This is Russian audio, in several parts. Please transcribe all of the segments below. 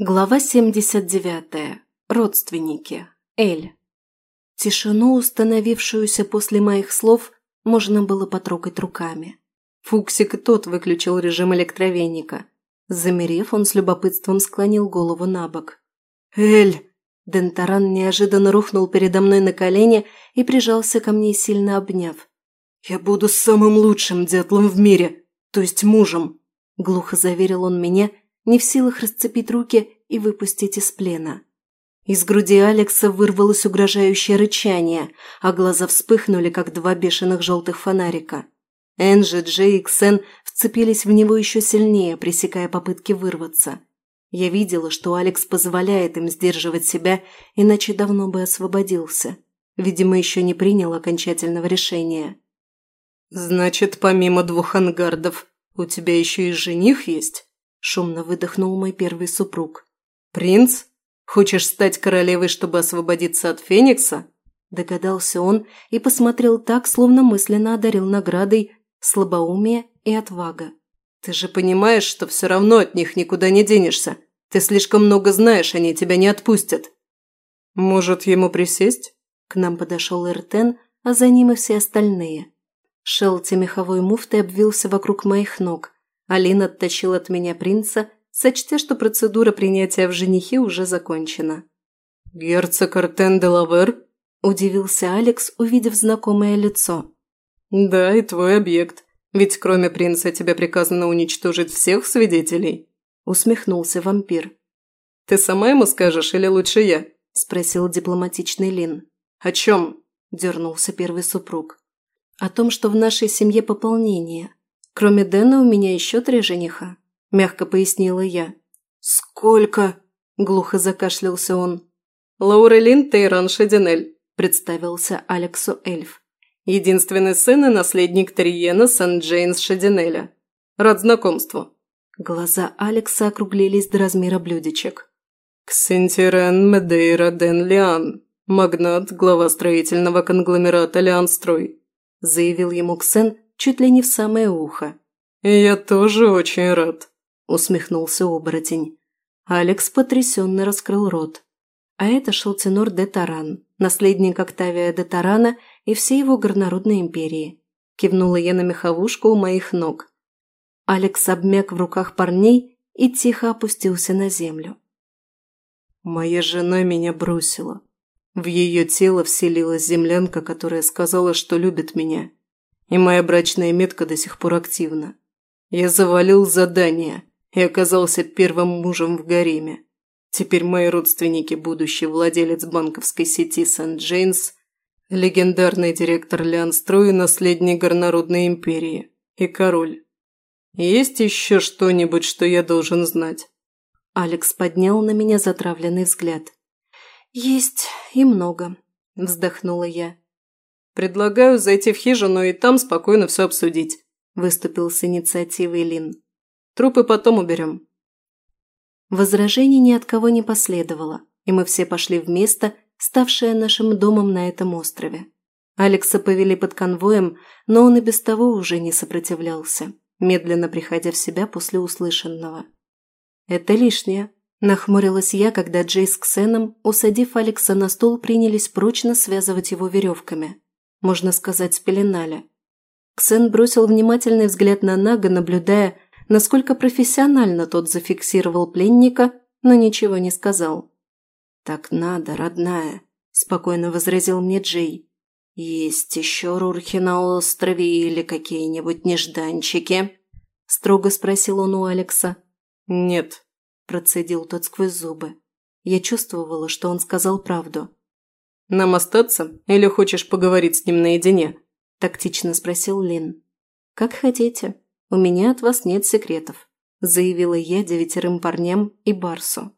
Глава 79. Родственники. Эль. Тишину, установившуюся после моих слов, можно было потрогать руками. Фуксик и тот выключил режим электровенника. Замерев, он с любопытством склонил голову на бок. «Эль!» Дентаран неожиданно рухнул передо мной на колени и прижался ко мне, сильно обняв. «Я буду самым лучшим дятлом в мире, то есть мужем!» Глухо заверил он меня – не в силах расцепить руки и выпустить из плена. Из груди Алекса вырвалось угрожающее рычание, а глаза вспыхнули, как два бешеных желтых фонарика. Энджи, Джей и Ксен вцепились в него еще сильнее, пресекая попытки вырваться. Я видела, что Алекс позволяет им сдерживать себя, иначе давно бы освободился. Видимо, еще не принял окончательного решения. «Значит, помимо двух ангардов, у тебя еще и жених есть?» Шумно выдохнул мой первый супруг. «Принц? Хочешь стать королевой, чтобы освободиться от Феникса?» Догадался он и посмотрел так, словно мысленно одарил наградой слабоумие и отвага. «Ты же понимаешь, что все равно от них никуда не денешься. Ты слишком много знаешь, они тебя не отпустят». «Может, ему присесть?» К нам подошел Эртен, а за ним и все остальные. Шелти меховой муфтой обвился вокруг моих ног – Алина оттащила от меня принца, сочтя, что процедура принятия в женихи уже закончена. «Герцог Артен де Лавер?» – удивился Алекс, увидев знакомое лицо. «Да, и твой объект. Ведь кроме принца тебе приказано уничтожить всех свидетелей», – усмехнулся вампир. «Ты сама ему скажешь или лучше я?» – спросил дипломатичный Лин. «О чем?» – дернулся первый супруг. «О том, что в нашей семье пополнение, Кроме Дэна у меня еще три жениха», – мягко пояснила я. «Сколько?» – глухо закашлялся он. «Лаурелин Тейран Шединель», – представился Алексу эльф. «Единственный сын и наследник Триена Сент-Джейнс Шединеля. Рад знакомству». Глаза Алекса округлились до размера блюдечек. «Ксентирен Медейра Ден Лиан, магнат, глава строительного конгломерата Лианстрой», – заявил ему Ксен, чуть ли не в самое ухо. «Я тоже очень рад», – усмехнулся оборотень. Алекс потрясенно раскрыл рот. А это Шелтинор де Таран, наследник Октавия де Тарана и всей его горнородной империи. Кивнула я на меховушку у моих ног. Алекс обмяк в руках парней и тихо опустился на землю. «Моя жена меня бросила. В ее тело вселилась землянка, которая сказала, что любит меня. И моя брачная метка до сих пор активна. Я завалил задание и оказался первым мужем в гареме. Теперь мои родственники – будущий владелец банковской сети Сент-Джейнс, легендарный директор Леанстру и наследник горнородной империи, и король. Есть еще что-нибудь, что я должен знать?» Алекс поднял на меня затравленный взгляд. «Есть и много», – вздохнула я. Предлагаю зайти в хижину и там спокойно все обсудить», – выступил с инициативой Лин. «Трупы потом уберем». Возражений ни от кого не последовало, и мы все пошли в место, ставшее нашим домом на этом острове. Алекса повели под конвоем, но он и без того уже не сопротивлялся, медленно приходя в себя после услышанного. «Это лишнее», – нахмурилась я, когда Джейс с Ксеном, усадив Алекса на стол, принялись прочно связывать его веревками можно сказать, спеленали. Ксен бросил внимательный взгляд на Нага, наблюдая, насколько профессионально тот зафиксировал пленника, но ничего не сказал. «Так надо, родная», – спокойно возразил мне Джей. «Есть еще рурхи на острове или какие-нибудь нежданчики?» – строго спросил он у Алекса. «Нет», – процедил тот сквозь зубы. Я чувствовала, что он сказал правду. «Нам остаться? Или хочешь поговорить с ним наедине?» – тактично спросил Лин. «Как хотите. У меня от вас нет секретов», – заявила я девятерым парням и Барсу.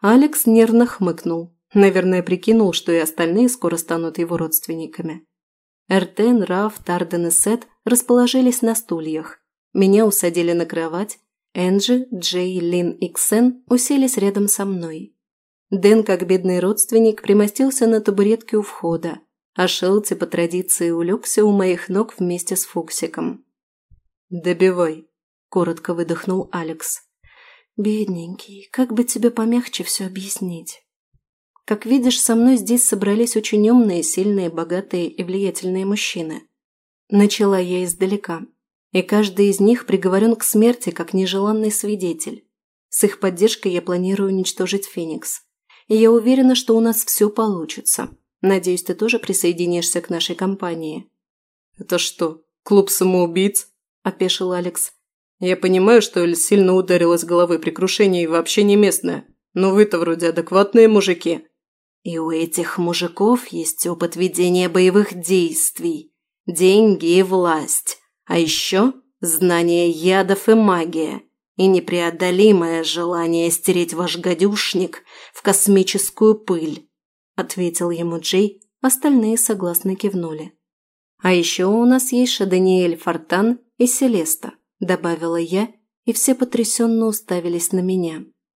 Алекс нервно хмыкнул. Наверное, прикинул, что и остальные скоро станут его родственниками. Эртен, Раф, Тарден и Сет расположились на стульях. Меня усадили на кровать. Энджи, Джей, Лин и Ксен уселись рядом со мной. Дэн, как бедный родственник, примостился на табуретке у входа, а Шелти по традиции улегся у моих ног вместе с Фоксиком. «Добивай», – коротко выдохнул Алекс. «Бедненький, как бы тебе помягче все объяснить?» «Как видишь, со мной здесь собрались очень умные, сильные, богатые и влиятельные мужчины». Начала я издалека, и каждый из них приговорен к смерти как нежеланный свидетель. С их поддержкой я планирую уничтожить Феникс и я уверена, что у нас все получится. Надеюсь, ты тоже присоединишься к нашей компании». «Это что, клуб самоубийц?» – опешил Алекс. «Я понимаю, что Эль сильно ударилась головой при крушении и вообще не местная, но вы-то вроде адекватные мужики». «И у этих мужиков есть опыт ведения боевых действий, деньги и власть, а еще знание ядов и магия» и непреодолимое желание стереть ваш гадюшник в космическую пыль», – ответил ему Джей, остальные согласно кивнули. «А еще у нас есть Шаданиэль Фортан и Селеста», – добавила я, и все потрясенно уставились на меня.